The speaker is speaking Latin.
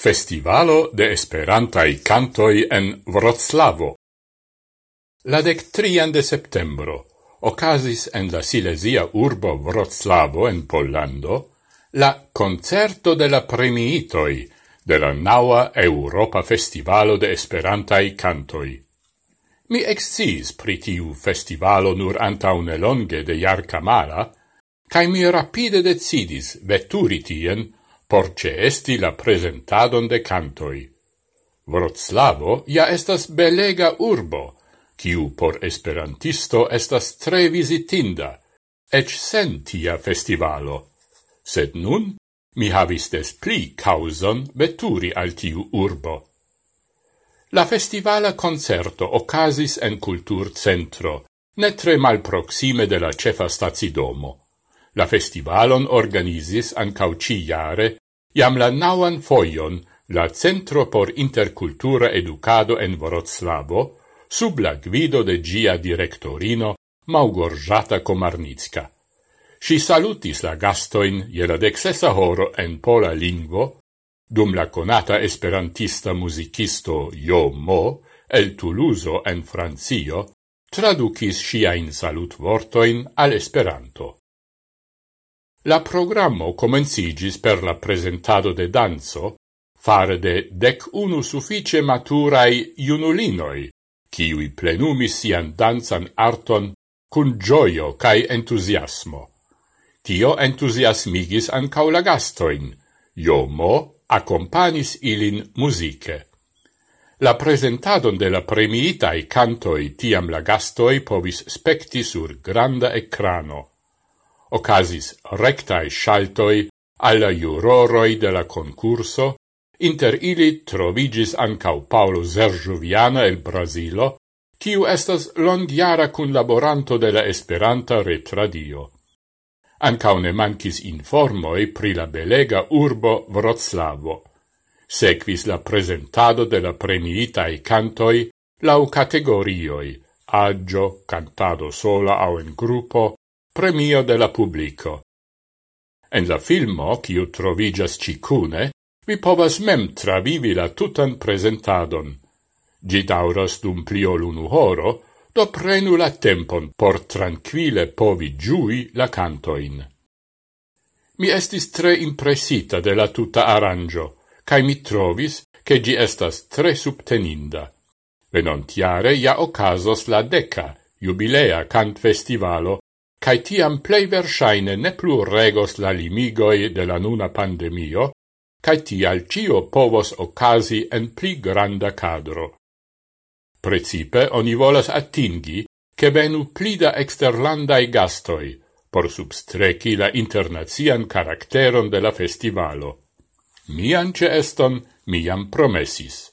Festivalo de Esperantai Cantoi en Wroclavo. La dec trian de septembro ocasis en la Silesia urbo Wroclavo en Pollando la concerto de la premiitoi de la naua Europa Festivalo de Esperantai Cantoi. Mi excis pri tiu festivalo nur antaune longe de Jarcamara, cae mi rapide decidis veturi tien porce esti la presentadon de cantoi. Vroclavo ja estas belega urbo, kiu por esperantisto estas tre visitinda, ec sentia festivalo. Sed nun mi havis des pli causon veturi al tiu urbo. La festivala concerto ocasis en cultur centro, ne tre mal proxime de la cefa stazidomo. La festivalon organizis ancau jare, jam la nauan foion la Centro por Intercultura Educado en Vorotslavo, sub la guido de gia directorino Maugorzata Komarnicka. Si salutis la gastoin je la dexesa horo en pola lingvo, dum la conata esperantista musicisto Jo Mo, el Tuluso en Francio, traducis sciain salut vortoin al Esperanto. La programmo comencigis per la presentado de danzo fare de dec unu suffice maturai iunulinoi, ciui plenumis sian danzan arton cun gioio cae entusiasmo. Tio entusiasmigis ancau la gastoin, Iomo accompanis ilin musice. La presentadon de la premiitai cantoi tiam la gastoi povis specti sur granda ecrano ocasis rectae shaltoi alla juroroi de la concurso, inter ili trovigis ancau Paolo Zerjuviana el Brasilo, kiu estas longiara cun laboranto de la Esperanta retradio. Ancau ne mancis informoi pri la belega urbo Vroclavo. Sequis la presentado de la premiitae cantoi lau categorioi, agio, cantado sola au en gruppo, premio de la publico. En la filmo, kiu trovigas cicune, vi povas mem travivi la tutan presentadon. Gi dauros dum pliol unu horo, do prenu la tempon por tranquille povi giui la cantoin. Mi estis tre impressita de la tuta arrangio, cae mi trovis che gi estas tre subteninda. Venontiare ja ocasos la deca, jubilea cant festivalo cae tiam plei versaine ne plu regos la limigoi de la nuna pandemio, cae tial cio povos ocasi en pli granda cadro. Precipe oni volas attingi che venu plida exterlandai gastoi, por substreci la internazian caracteron de la festivalo. Mian ce eston, miam promesis.